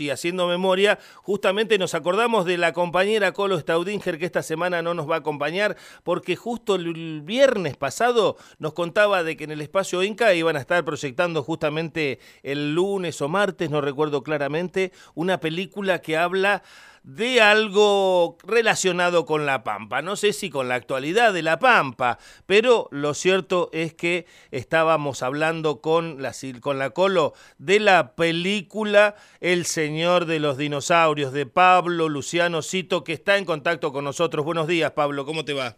y haciendo memoria, justamente nos acordamos de la compañera Colo Staudinger que esta semana no nos va a acompañar porque justo el viernes pasado nos contaba de que en el espacio Inca iban a estar proyectando justamente el lunes o martes, no recuerdo claramente, una película que habla de algo relacionado con La Pampa. No sé si con la actualidad de La Pampa, pero lo cierto es que estábamos hablando con la, con la Colo de la película El Señor de los Dinosaurios de Pablo Luciano Cito, que está en contacto con nosotros. Buenos días, Pablo, ¿cómo te va?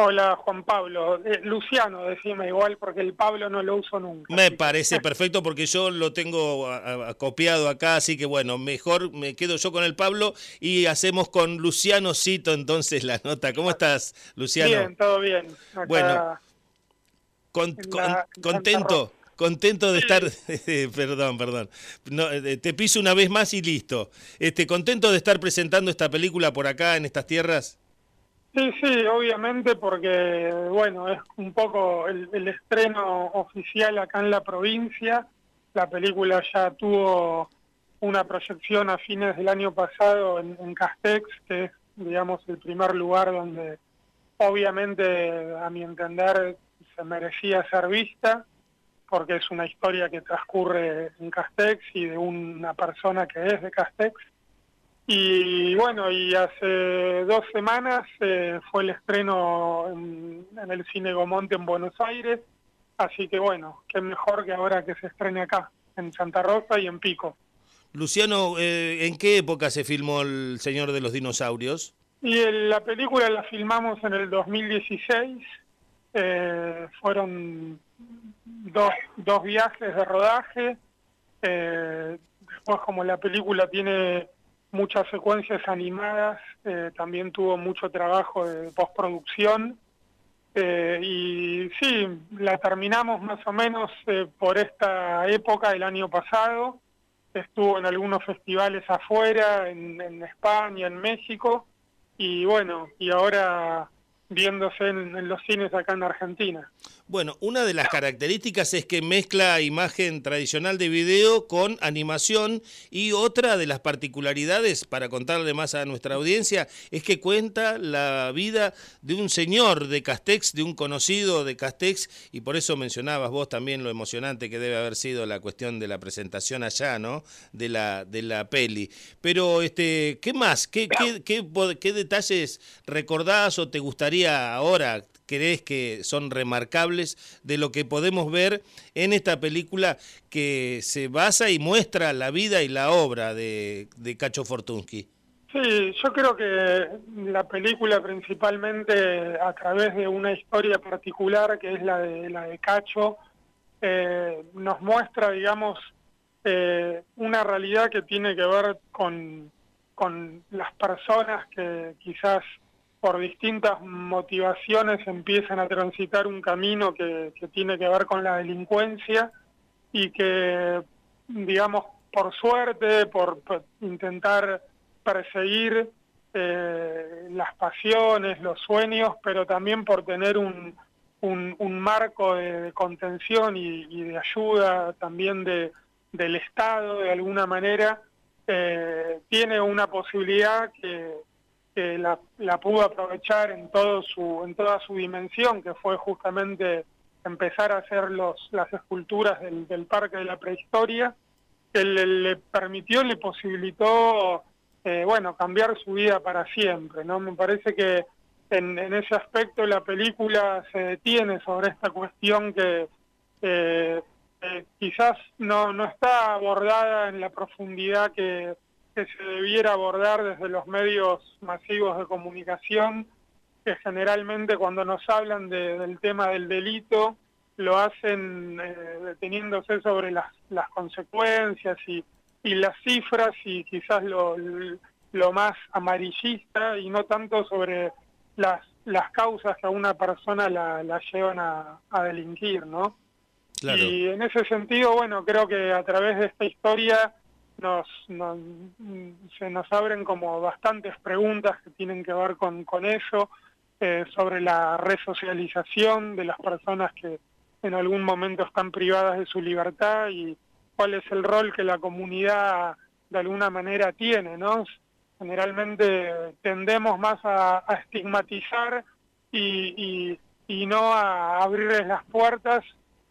Hola, Juan Pablo. Eh, Luciano, decime igual, porque el Pablo no lo uso nunca. Me parece perfecto porque yo lo tengo copiado acá, así que bueno, mejor me quedo yo con el Pablo y hacemos con Luciano Cito entonces la nota. ¿Cómo estás, Luciano? Bien, todo bien. bueno, contento. Contento de estar, perdón, perdón, no, eh, te piso una vez más y listo. Este, contento de estar presentando esta película por acá en estas tierras. Sí, sí, obviamente porque, bueno, es un poco el, estreno oficial acá en la provincia. La película ya tuvo una proyección a fines del año pasado en, Castex, que es, digamos, el primer lugar donde, obviamente, a mi entender, se merecía ser vista, porque es una historia que transcurre en Castex y de una persona que es de Castex. Y bueno, y hace dos semanas eh, fue el estreno en, el Cine Gomonte en Buenos Aires, así que bueno, qué mejor que ahora que se estrene acá, en Santa Rosa y en Pico. Luciano, eh, ¿en qué época se filmó El Señor de los Dinosaurios? Y la película la filmamos en el 2016, eh, fueron dos, dos viajes de rodaje, después como la película tiene muchas secuencias animadas, eh, también tuvo mucho trabajo de postproducción. Eh, y sí, la terminamos más o menos eh, por esta época del año pasado. Estuvo en algunos festivales afuera, en, en España, en México. Y bueno, y ahora viéndose en, los cines acá en Argentina. Bueno, una de las características es que mezcla imagen tradicional de video con animación y otra de las particularidades, para contarle más a nuestra audiencia, es que cuenta la vida de un señor de Castex, de un conocido de Castex, y por eso mencionabas vos también lo emocionante que debe haber sido la cuestión de la presentación allá, ¿no? De la, de la peli. Pero, este, ¿qué más? ¿Qué, qué, qué, qué detalles recordás o te gustaría ahora crees que son remarcables de lo que podemos ver en esta película que se basa y muestra la vida y la obra de, de Cacho Fortunsky? Sí, yo creo que la película principalmente a través de una historia particular que es la de la de Cacho eh, nos muestra, digamos, eh, una realidad que tiene que ver con, con las personas que quizás por distintas motivaciones empiezan a transitar un camino que, tiene que ver con la delincuencia y que, digamos, por suerte, por, intentar perseguir eh, las pasiones, los sueños, pero también por tener un, un, marco de, contención y, de ayuda también de, del Estado, de alguna manera, eh, tiene una posibilidad que que la, pudo aprovechar en, todo su, en toda su dimensión, que fue justamente empezar a hacer los, las esculturas del, Parque de la Prehistoria, que le, permitió, le posibilitó, eh, bueno, cambiar su vida para siempre, ¿no? Me parece que en, ese aspecto la película se detiene sobre esta cuestión que eh, eh, quizás no, no está abordada en la profundidad que que se debiera abordar desde los medios masivos de comunicación, que generalmente cuando nos hablan del tema del delito lo hacen eh, deteniéndose sobre las, las consecuencias y, y, las cifras y quizás lo, lo más amarillista y no tanto sobre las, las causas que a una persona la, la llevan a, a delinquir, ¿no? Y en ese sentido, bueno, creo que a través de esta historia nos, se nos abren como bastantes preguntas que tienen que ver con, con eso, eh, sobre la resocialización de las personas que en algún momento están privadas de su libertad y cuál es el rol que la comunidad de alguna manera tiene, ¿no? Generalmente tendemos más a, estigmatizar y, y, no a abrirles las puertas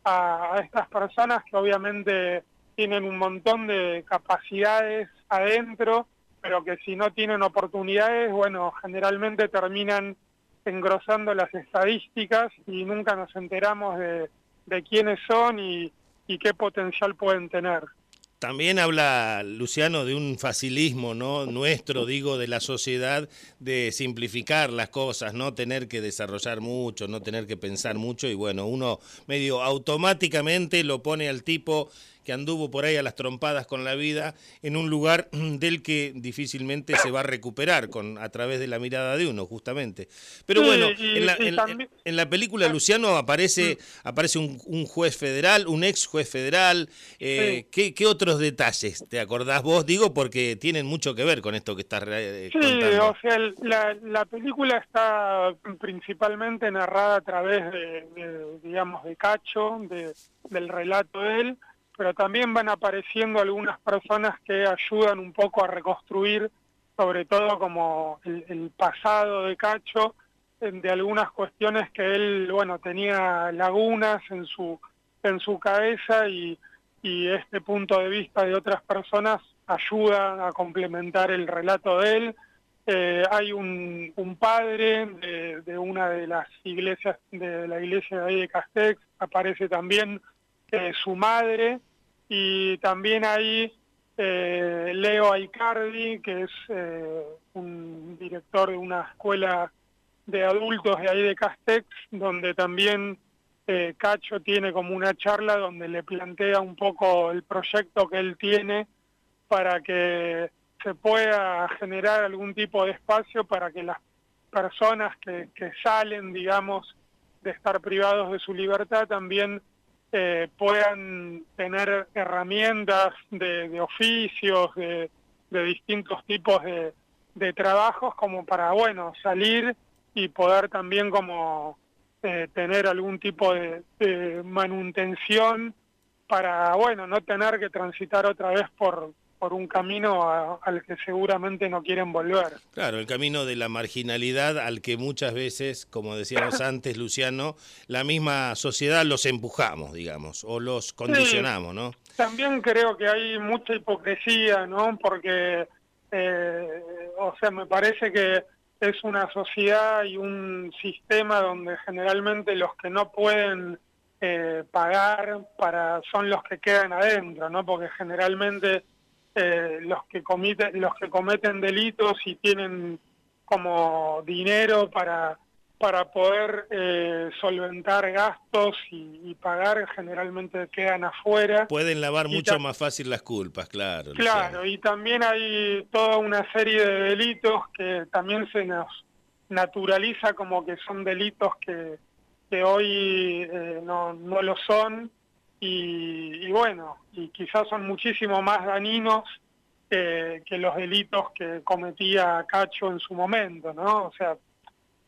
a, estas personas que obviamente tienen un montón de capacidades adentro, pero que si no tienen oportunidades, bueno, generalmente terminan engrosando las estadísticas y nunca nos enteramos de, de quiénes son y, y qué potencial pueden tener. También habla Luciano de un facilismo, ¿no? Nuestro, digo, de la sociedad, de simplificar las cosas, no tener que desarrollar mucho, no tener que pensar mucho, y bueno, uno medio automáticamente lo pone al tipo que anduvo por ahí a las trompadas con la vida en un lugar del que difícilmente se va a recuperar con a través de la mirada de uno, justamente. Pero bueno, en, la, película ah. Luciano aparece, mm. aparece un, juez federal, un ex juez federal. Eh, ¿qué, otros detalles te acordás vos? Digo, porque tienen mucho que ver con esto que estás eh, sí, o sea, la, película está principalmente narrada a través de, digamos, de Cacho, de, del relato de él pero también van apareciendo algunas personas que ayudan un poco a reconstruir, sobre todo como el, pasado de Cacho, de algunas cuestiones que él, bueno, tenía lagunas en su, en su cabeza y, este punto de vista de otras personas ayuda a complementar el relato de él. Eh, hay un, un padre de, de, una de las iglesias, de la iglesia de ahí de Castex, aparece también eh, su madre, y también hay eh, Leo Aicardi, que es eh, un director de una escuela de adultos de ahí de Castex, donde también Cacho tiene como una charla donde le plantea un poco el proyecto que él tiene para que se pueda generar algún tipo de espacio para que las personas que salen, digamos, de estar privados de su libertad también eh, puedan tener herramientas de, oficios, de, distintos tipos de, trabajos como para, bueno, salir y poder también como eh, tener algún tipo de, manutención para, bueno, no tener que transitar otra vez por, por un camino al que seguramente no quieren volver. Claro, el camino de la marginalidad al que muchas veces, como decíamos antes, Luciano, la misma sociedad los empujamos, digamos, o los condicionamos, ¿no? También creo que hay mucha hipocresía, ¿no? Porque, eh, o sea, me parece que es una sociedad y un sistema donde generalmente los que no pueden eh, pagar para son los que quedan adentro, ¿no? Porque generalmente eh, los que cometen los que cometen delitos y tienen como dinero para para poder eh, solventar gastos y, pagar generalmente quedan afuera. Pueden lavar mucho más fácil las culpas, claro. Claro, y también hay toda una serie de delitos que también se nos naturaliza como que son delitos que, que hoy eh, no, no lo son y, bueno, y quizás son muchísimo más dañinos que los delitos que cometía Cacho en su momento, ¿no? O sea,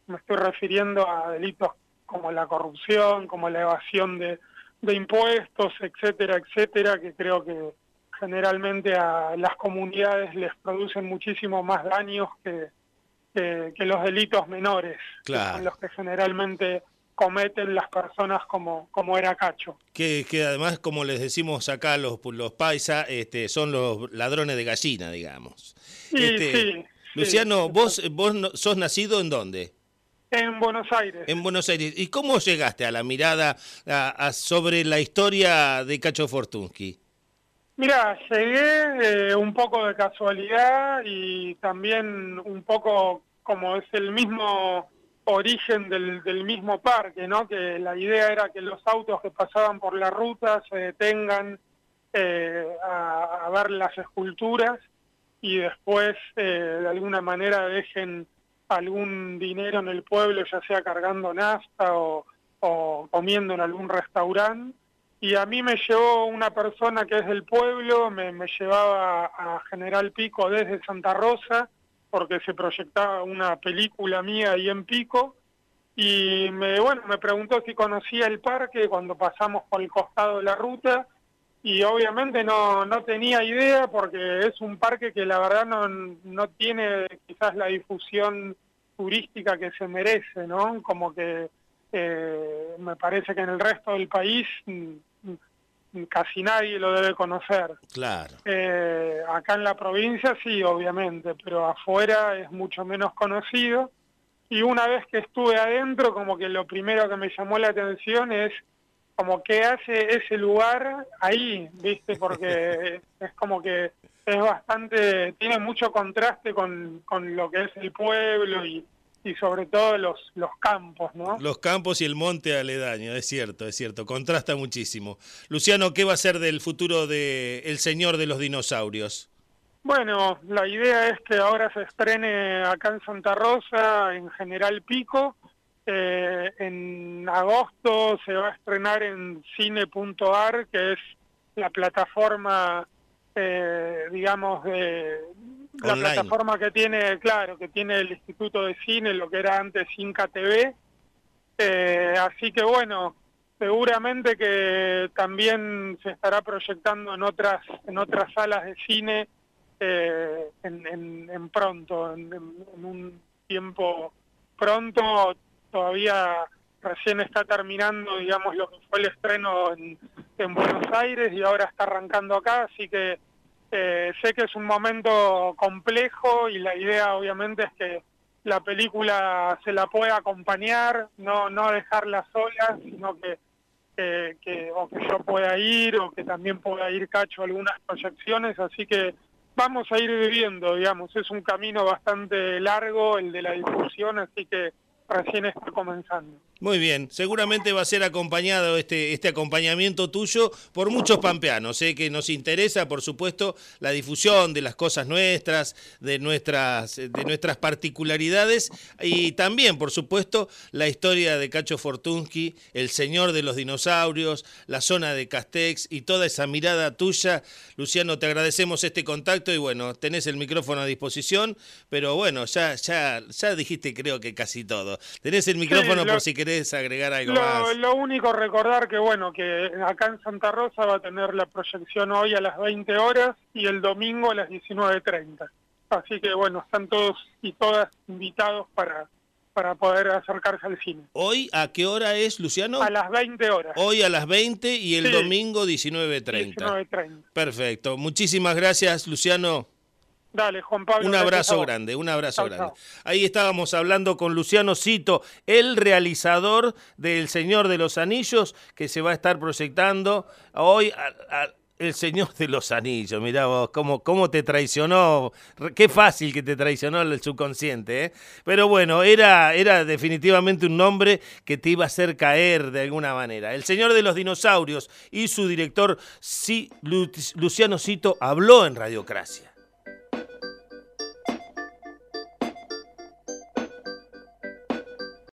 me estoy refiriendo a delitos como la corrupción, como la evasión de, impuestos, etcétera, etcétera, que creo que generalmente a las comunidades les producen muchísimo más daños que, que, los delitos menores, que son los que generalmente cometen las personas como, como era Cacho. Que, que además, como les decimos acá los, los paisa, este, son los ladrones de gallina, digamos. Este, Luciano, vos, vos sos nacido en dónde? En Buenos Aires. En Buenos Aires. ¿Y cómo llegaste a la mirada sobre la historia de Cacho Fortunsky? Mira, llegué eh, un poco de casualidad y también un poco como es el mismo origen del, mismo parque, ¿no? Que la idea era que los autos que pasaban por la ruta se detengan eh, a, ver las esculturas y después eh, de alguna manera dejen algún dinero en el pueblo, ya sea cargando nafta o, o comiendo en algún restaurante. Y a mí me llevó una persona que es del pueblo, me llevaba a General Pico desde Santa Rosa, porque se proyectaba una película mía ahí en Pico y me bueno me preguntó si conocía el parque cuando pasamos por el costado de la ruta y obviamente no, no tenía idea porque es un parque que la verdad no, no tiene quizás la difusión turística que se merece, ¿no? Como que eh, me parece que en el resto del país mm, casi nadie lo debe conocer. Claro. Eh, acá en la provincia sí, obviamente, pero afuera es mucho menos conocido. Y una vez que estuve adentro, como que lo primero que me llamó la atención es como qué hace ese lugar ahí, ¿viste? Porque es como que es bastante, tiene mucho contraste con, con lo que es el pueblo y, y sobre todo los, los campos, ¿no? Los campos y el monte aledaño, es cierto, es cierto, contrasta muchísimo. Luciano, ¿qué va a ser del futuro de El Señor de los Dinosaurios? Bueno, la idea es que ahora se estrene acá en Santa Rosa, en General Pico, eh, en agosto se va a estrenar en cine.ar, que es la plataforma, eh, digamos, de la plataforma que tiene, claro, que tiene el Instituto de Cine, lo que era antes Inca TV. Eh, así que bueno, seguramente que también se estará proyectando en otras en otras salas de cine en, en, pronto, en, en un tiempo pronto. Todavía recién está terminando, digamos, lo que fue el estreno en, Buenos Aires y ahora está arrancando acá, así que eh, sé que es un momento complejo y la idea obviamente es que la película se la pueda acompañar, no, no dejarla sola, sino que, que, o que yo pueda ir o que también pueda ir Cacho algunas proyecciones, así que vamos a ir viviendo, digamos, es un camino bastante largo el de la difusión, así que recién está comenzando. Muy bien, seguramente va a ser acompañado este, este acompañamiento tuyo por muchos pampeanos, sé que nos interesa, por supuesto, la difusión de las cosas nuestras, de nuestras, de nuestras particularidades y también, por supuesto, la historia de Cacho Fortunsky, el señor de los dinosaurios, la zona de Castex y toda esa mirada tuya. Luciano, te agradecemos este contacto y bueno, tenés el micrófono a disposición, pero bueno, ya, ya, ya dijiste creo que casi todo. Tenés el micrófono por si querés agregar algo lo, más? Lo único recordar que bueno, que acá en Santa Rosa va a tener la proyección hoy a las 20 horas y el domingo a las 19.30. Así que bueno, están todos y todas invitados para, para poder acercarse al cine. ¿Hoy a qué hora es, Luciano? A las 20 horas. Hoy a las 20 y el domingo 19.30. 19.30. Perfecto. Muchísimas gracias, Luciano. Dale, Juan Pablo. Un abrazo grande, un abrazo grande. Ahí estábamos hablando con Luciano Cito, el realizador del Señor de los Anillos, que se va a estar proyectando hoy el Señor de los Anillos, mirá vos, cómo, cómo te traicionó, qué fácil que te traicionó el subconsciente, ¿eh? Pero bueno, era, era definitivamente un nombre que te iba a hacer caer de alguna manera. El Señor de los Dinosaurios y su director Luciano Cito habló en Radiocracia.